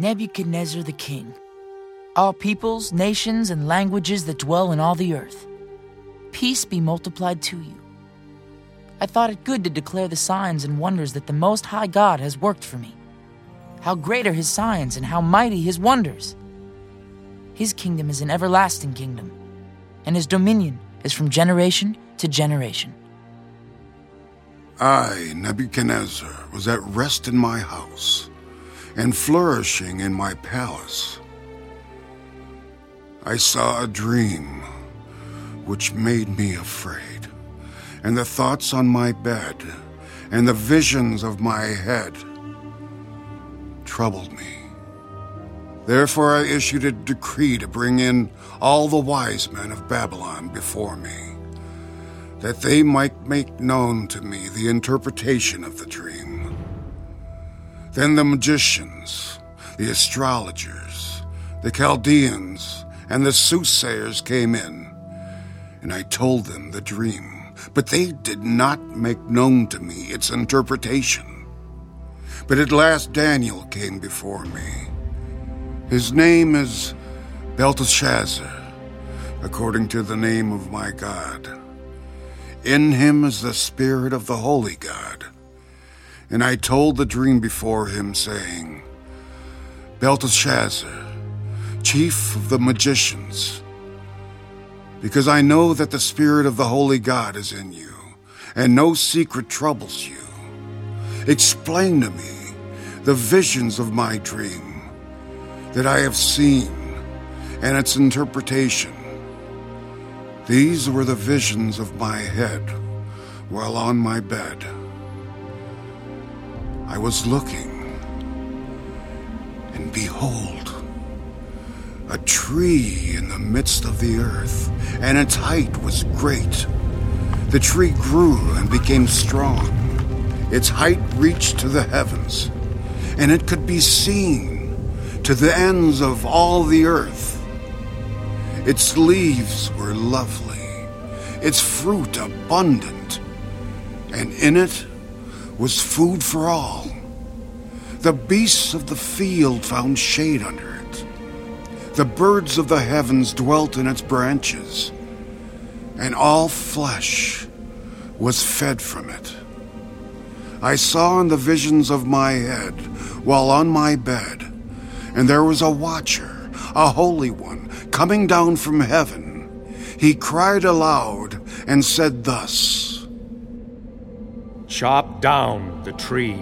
Nebuchadnezzar the king, all peoples, nations, and languages that dwell in all the earth, peace be multiplied to you. I thought it good to declare the signs and wonders that the Most High God has worked for me. How great are his signs and how mighty his wonders! His kingdom is an everlasting kingdom, and his dominion is from generation to generation. I, Nebuchadnezzar, was at rest in my house and flourishing in my palace. I saw a dream which made me afraid, and the thoughts on my bed and the visions of my head troubled me. Therefore, I issued a decree to bring in all the wise men of Babylon before me, that they might make known to me the interpretation of the dream. Then the magicians, the astrologers, the Chaldeans, and the soothsayers came in, and I told them the dream, but they did not make known to me its interpretation. But at last Daniel came before me. His name is Belteshazzar, according to the name of my God. In him is the spirit of the holy God. And I told the dream before him, saying, Belteshazzar, chief of the magicians, because I know that the spirit of the holy God is in you, and no secret troubles you. Explain to me the visions of my dream that I have seen and its interpretation. These were the visions of my head while on my bed. I was looking, and behold, a tree in the midst of the earth, and its height was great. The tree grew and became strong. Its height reached to the heavens, and it could be seen to the ends of all the earth. Its leaves were lovely, its fruit abundant, and in it was food for all. The beasts of the field found shade under it. The birds of the heavens dwelt in its branches, and all flesh was fed from it. I saw in the visions of my head, while on my bed, and there was a watcher, a holy one, coming down from heaven. He cried aloud and said thus Chop down the tree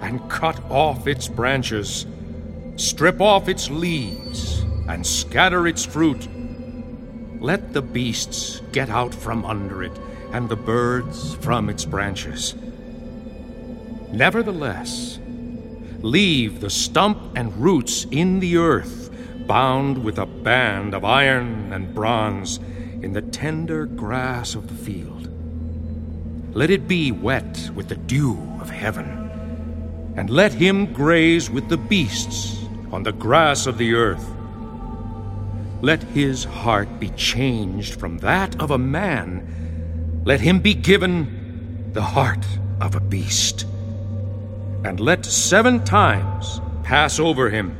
and cut off its branches, strip off its leaves and scatter its fruit. Let the beasts get out from under it, and the birds from its branches. Nevertheless, leave the stump and roots in the earth, bound with a band of iron and bronze in the tender grass of the field. Let it be wet with the dew of heaven, and let him graze with the beasts on the grass of the earth. Let his heart be changed from that of a man. Let him be given the heart of a beast and let seven times pass over him.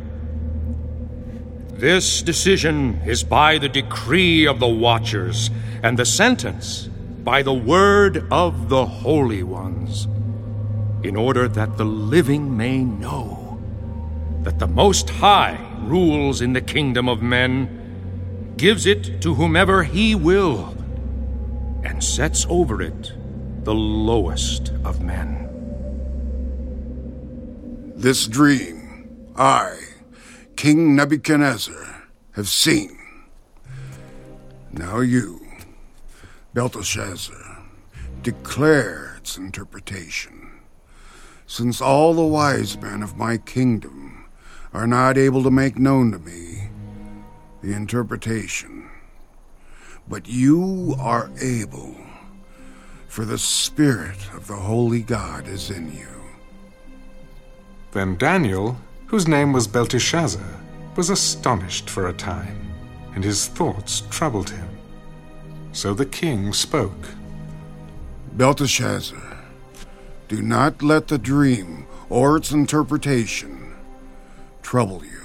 This decision is by the decree of the watchers, and the sentence by the word of the holy ones, in order that the living may know that the Most High rules in the kingdom of men, gives it to whomever he will, and sets over it the lowest of men. This dream, I, King Nebuchadnezzar, have seen. Now you, Belteshazzar, declare its interpretation. Since all the wise men of my kingdom are not able to make known to me the interpretation, but you are able, for the Spirit of the Holy God is in you. Then Daniel, whose name was Belteshazzar, was astonished for a time, and his thoughts troubled him. So the king spoke Belteshazzar, do not let the dream or its interpretation trouble you?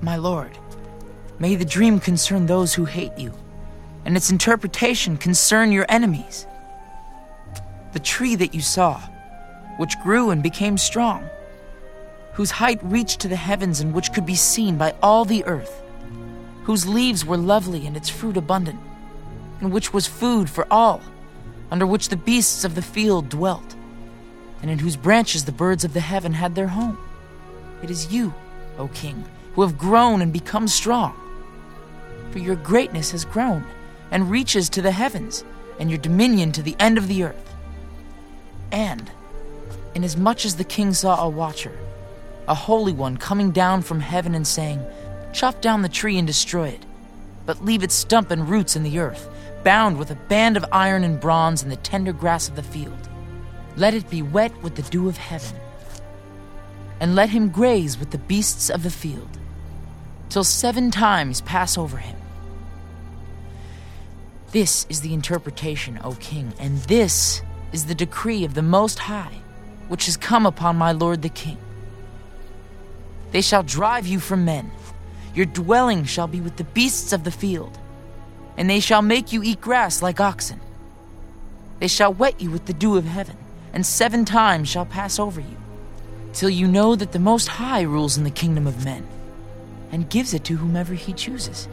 My lord, may the dream concern those who hate you, and its interpretation concern your enemies. The tree that you saw, which grew and became strong, whose height reached to the heavens and which could be seen by all the earth, whose leaves were lovely and its fruit abundant, and which was food for all, under which the beasts of the field dwelt, and in whose branches the birds of the heaven had their home. It is you, O king, who have grown and become strong. For your greatness has grown and reaches to the heavens, and your dominion to the end of the earth. And, inasmuch as the king saw a watcher, a holy one coming down from heaven and saying, Chop down the tree and destroy it, but leave its stump and roots in the earth, bound with a band of iron and bronze in the tender grass of the field. Let it be wet with the dew of heaven, and let him graze with the beasts of the field, till seven times pass over him. This is the interpretation, O king, and this is the decree of the Most High, which has come upon my lord the king. They shall drive you from men. Your dwelling shall be with the beasts of the field, and they shall make you eat grass like oxen. They shall wet you with the dew of heaven, and seven times shall pass over you, till you know that the Most High rules in the kingdom of men, and gives it to whomever he chooses.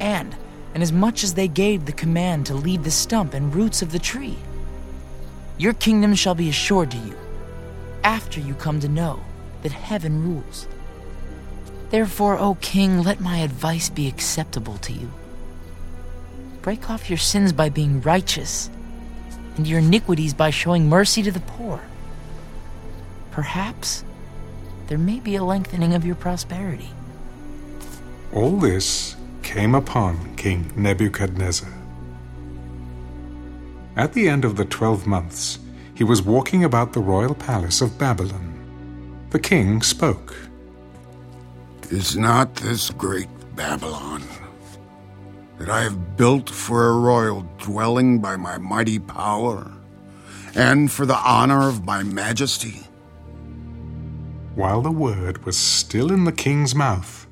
And, inasmuch as much as they gave the command to leave the stump and roots of the tree, your kingdom shall be assured to you, after you come to know that heaven rules. Therefore, O king, let my advice be acceptable to you. Break off your sins by being righteous, and your iniquities by showing mercy to the poor. Perhaps there may be a lengthening of your prosperity. All this came upon King Nebuchadnezzar. At the end of the twelve months, he was walking about the royal palace of Babylon the king spoke. Is not this great Babylon that I have built for a royal dwelling by my mighty power and for the honor of my majesty? While the word was still in the king's mouth,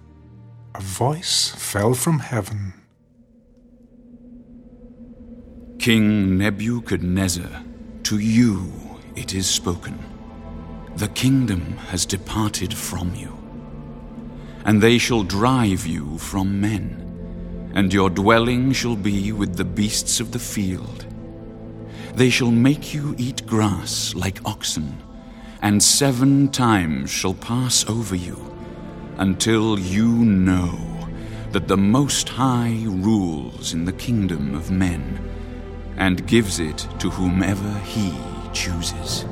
a voice fell from heaven. King Nebuchadnezzar, to you it is spoken. The kingdom has departed from you, and they shall drive you from men, and your dwelling shall be with the beasts of the field. They shall make you eat grass like oxen, and seven times shall pass over you, until you know that the Most High rules in the kingdom of men, and gives it to whomever he chooses.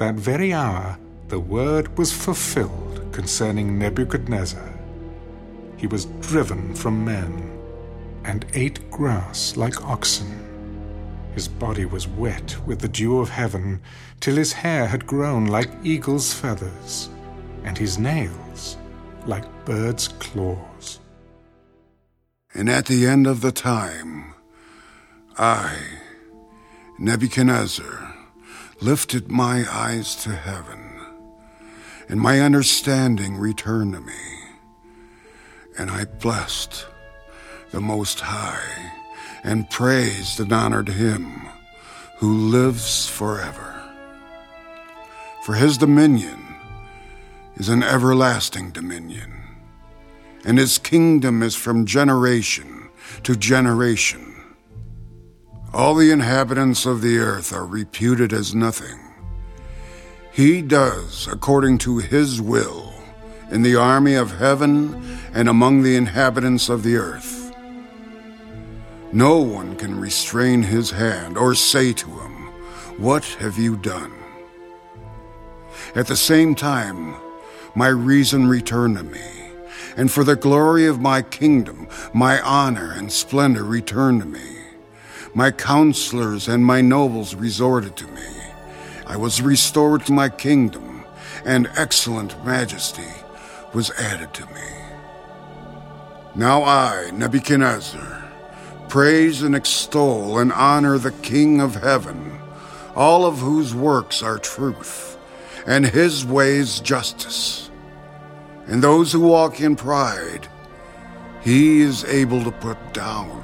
that very hour the word was fulfilled concerning Nebuchadnezzar. He was driven from men and ate grass like oxen. His body was wet with the dew of heaven till his hair had grown like eagle's feathers, and his nails like bird's claws. And at the end of the time, I, Nebuchadnezzar, lifted my eyes to heaven, and my understanding returned to me. And I blessed the Most High, and praised and honored Him who lives forever. For His dominion is an everlasting dominion, and His kingdom is from generation to generation. All the inhabitants of the earth are reputed as nothing. He does according to his will in the army of heaven and among the inhabitants of the earth. No one can restrain his hand or say to him, What have you done? At the same time, my reason returned to me, and for the glory of my kingdom, my honor and splendor returned to me. My counselors and my nobles resorted to me. I was restored to my kingdom, and excellent majesty was added to me. Now I, Nebuchadnezzar, praise and extol and honor the King of heaven, all of whose works are truth, and his ways justice. And those who walk in pride, he is able to put down.